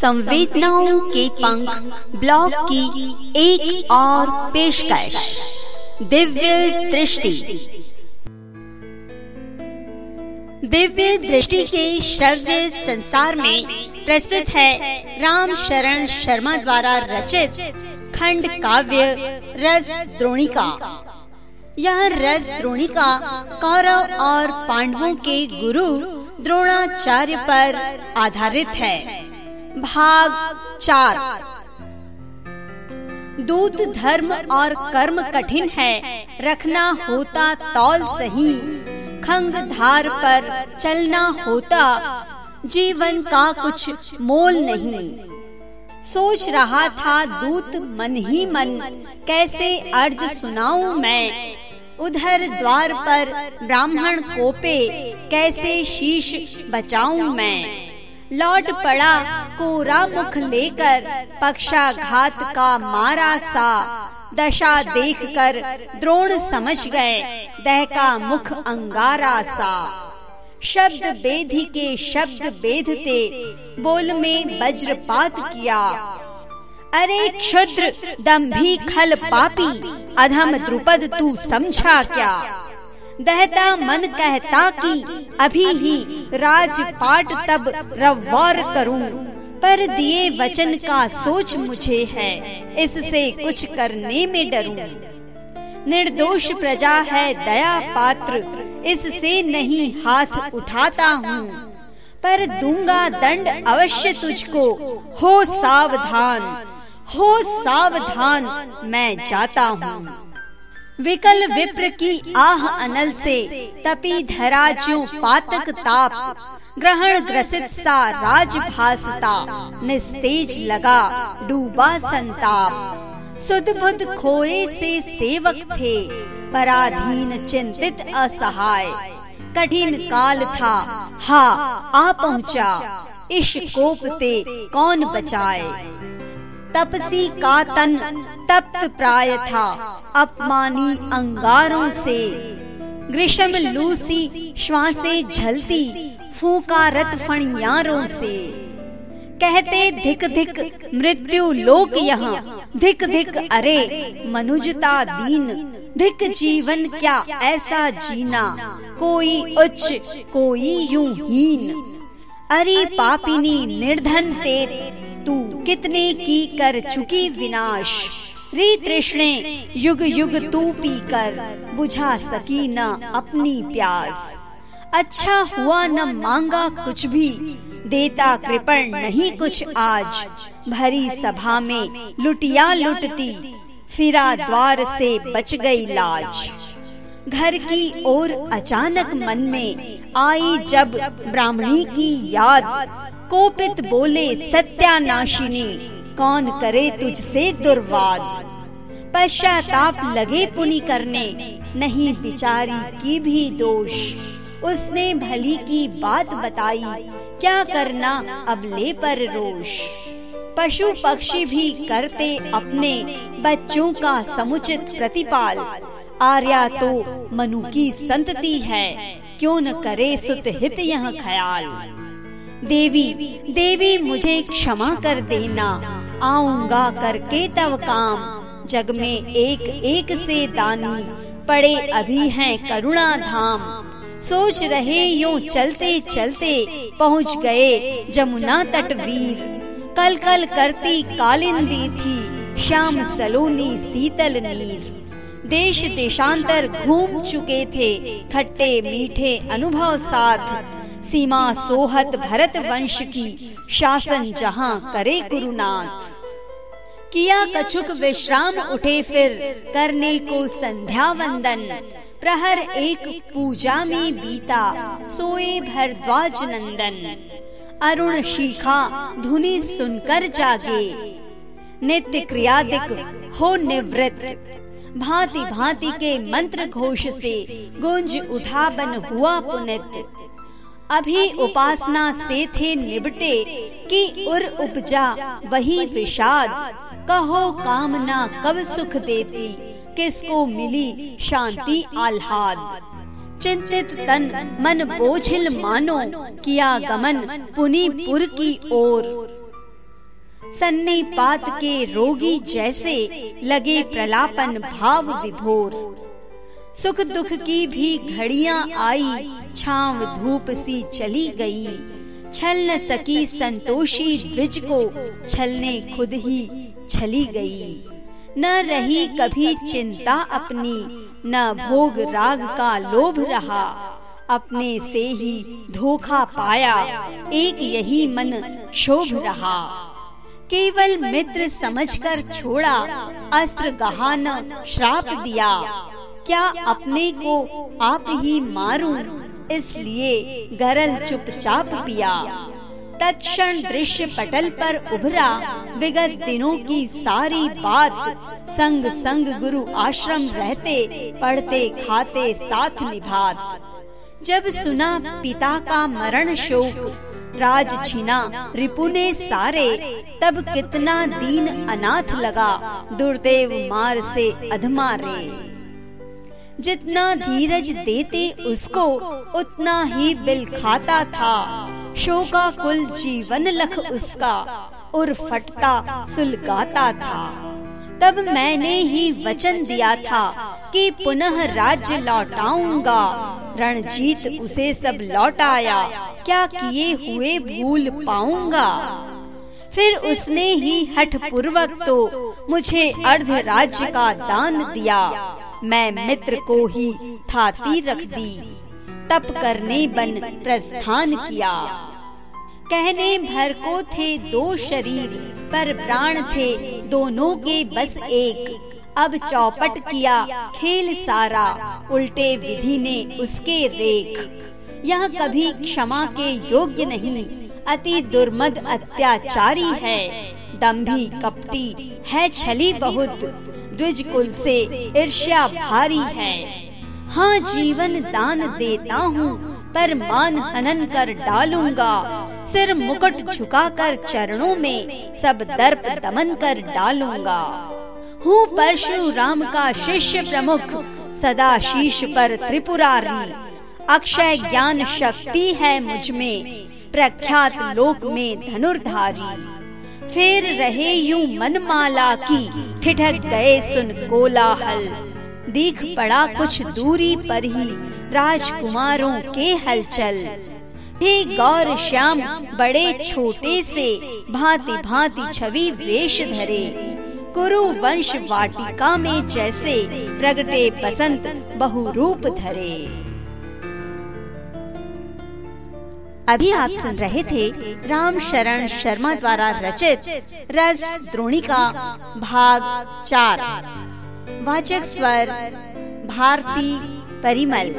संवेदनाओं के पंख ब्लॉग की एक और पेशकश। दिव्य दृष्टि। दिव्य दृष्टि के श्रव्य संसार में प्रस्तुत है राम शरण शर्मा द्वारा रचित खंड काव्य रस द्रोणिका। यह रस द्रोणिका कौरव और पांडवों के गुरु द्रोणाचार्य पर आधारित है। भाग चार। दूत धर्म और कर्म कठिन है। रखना होता तौल सही। खंग धार पर चलना होता। जीवन का कुछ मोल नहीं। सोच रहा था दूत मन ही मन। कैसे अर्ज़ सुनाऊं मैं? उधर द्वार पर ब्राह्मण कोपे। कैसे शीश बचाऊं मैं? लौट पड़ा कोरा मुख लेकर पक्षाघात का मारा सा। दशा देखकर द्रोण समझ गए, दहका मुख अंगारा सा। शब्द बेधी के शब्द बेधते बोल में वज्रपात किया। अरे क्षुद्र, दम्भी खल पापी, अधम द्रुपद तू समझा क्या? दहता मन कहता कि अभी ही राजपाट तब रवार करूँ। पर दिए वचन का सोच मुझे है, इससे कुछ करने में डरूं। निर्दोष प्रजा है दया पात्र, इससे नहीं हाथ उठाता हूँ। पर दूँगा दंड अवश्य तुझको, हो सावधान हो सावधान मैं जाता हूँ। विकल विप्र की आह अनल से तपी धरा जो पातक ताप। ग्रहण ग्रसित सा राज भासता। निस्तेज लगा डूबा संताप। सुध बुध खोए से सेवक थे। पराधीन चिंतित असहाय। कठिन काल था। हा आ पहुँचा। इश कोप ते कौन बचाए? तपसी का तन तप्त प्राय था। अपमानी अंगारों से। ग्रीष्म लूसी श्वासे झलती, फूका रत फणियारों से। कहते धिक धिक, मृत्यु लोक यहाँ। धिक धिक, अरे मनुजता दीन। धिक जीवन क्या ऐसा जीना? कोई उच्च, कोई यूँ हीन। अरे पापिनी निर्धन तेरे। तू कितने की कर चुकी विनाश? रे तृष्णे युग युग तू पी कर बुझा सकी न अपनी प्यास। अच्छा हुआ न मांगा कुछ भी, देता कृपण नहीं कुछ आज। भरी सभा में लुटिया लुटती, फिरा द्वार से बच गई लाज। घर की ओर अचानक मन में आई जब ब्राह्मणी की याद कोपित बोले, सत्यानाशिनी, कौन करे तुझसे दुर्वाद? पश्चाताप लगे पुनि करने, नहीं बिचारी की भी दोष। उसने भली की बात बताई, क्या करना अब ले पर रोष? पशु पक्षी भी करते अपने, बच्चों का समुचित प्रतिपाल। आर्या तो मनु की संतति है, क्यों न करे सुत हित यह ख्याल? देवी देवी, मुझे क्षमा कर देना। आऊँगा करके तव काम। जग में एक एक से दानी। पड़े अभी हैं करुणा धाम। सोच रहे यूँ चलते चलते पहुँच गए जमुना तटवीर कल कल करती कालिंदी थी, श्याम सलोनी शीतल नीर। देश, देशांतर घूम चुके थे, खट्टे, मीठे अनुभव साथ। सीमा सोहत भरत वंश की शासन जहाँ करे गुरुनाथ। किया कछुक विश्राम उठे फिर करने को संध्या वंदन प्रहर एक पूजा में बीता, सोए भरद्वाज नंदन। अरुण शिखा धुनी सुनकर जागे। नित्य क्रियादिक हो निवृत्त। भांति भांति के मंत्र घोष से गुंज उठा बन हुआ पुनित। अभी उपासना से थे निबटे कि उर उपजा वही विषाद। कहो कामना कब सुख देती? किसको मिली शांति आह्लाद? चिंतित तन मन बोझिल मानो किया गमन पुनीपुर की ओर। सन्नीपात के रोगी जैसे लगे प्रलापन भाव विभोर। सुख दुख की भी घड़ियाँ आई, छाव धूप सी चली गई। छल न सकी संतोषी द्विज को, छलने खुद ही छली गई। न रही कभी चिंता अपनी, न भोग राग का लोभ रहा। अपने से ही धोखा पाया, एक यही मन शोभ रहा। केवल मित्र समझकर छोड़ा, अस्त्र गहान श्राप दिया। क्या अपने को आप ही मारूं? इसलिए गरल चुपचाप पिया। तत्क्षण दृश्य पटल पर उभरा। विगत दिनों की सारी बात संग संग गुरु आश्रम रहते, पढ़ते, खाते, साथ निभात। जब सुना पिता का मरण शोक, राज छिना, रिपु ने सारे, तब कितना दीन अनाथ लगा। दुर्देव मार से अधमारे जितना धीरज देते उसको, उतना ही बिल खाता था। शोका कुल जीवन लख उसका और फटता सुलगाता था। तब मैंने ही वचन दिया था कि पुनः राज्य लौटाऊँगा। रणजीत उसे सब लौटाया, क्या किए हुए भूल पाऊँगा? फिर उसने ही हठ पूर्वक तो मुझे अर्ध राज्य का दान दिया। मैं मित्र को ही थाती रख दी। तप करने बन प्रस्थान किया। कहने भर को थे दो शरीर, पर प्राण थे दोनों के बस एक। अब चौपट किया खेल सारा, उल्टे विधि ने उसके रेख। यह कभी क्षमा के योग्य नहीं, अति दुर्मद अत्याचारी है। दम्भी कपटी है छली बहुत द्विज कुल से ईर्ष्या भारी है। हाँ जीवन दान देता हूँ, पर मान हनन कर डालूँगा। सिर मुकुट झुकाकर चरणों में सब दर्प दमन कर डालूँगा। हूँ, परशुराम का शिष्य प्रमुख, सदा शीश पर त्रिपुरारी। अक्षय ज्ञान शक्ति है मुझमें, प्रख्यात लोक में धनुर्धारी। फिर रहे यूँ मनमाला की। ठिठक गए सुन कोलाहल। दीख पड़ा कुछ दूरी पर ही, राजकुमारों के हलचल। हे गौर श्याम, बड़े छोटे से, भांति भांति छवि वेश धरे। कुरु वंश वाटिका में जैसे, प्रगटे बसंत बहुरूप धरे। अभी आप सुन रहे थे राम शरण शर्मा द्वारा रचित रस द्रोणिका, भाग चार। वाचक स्वर, भारती परिमल।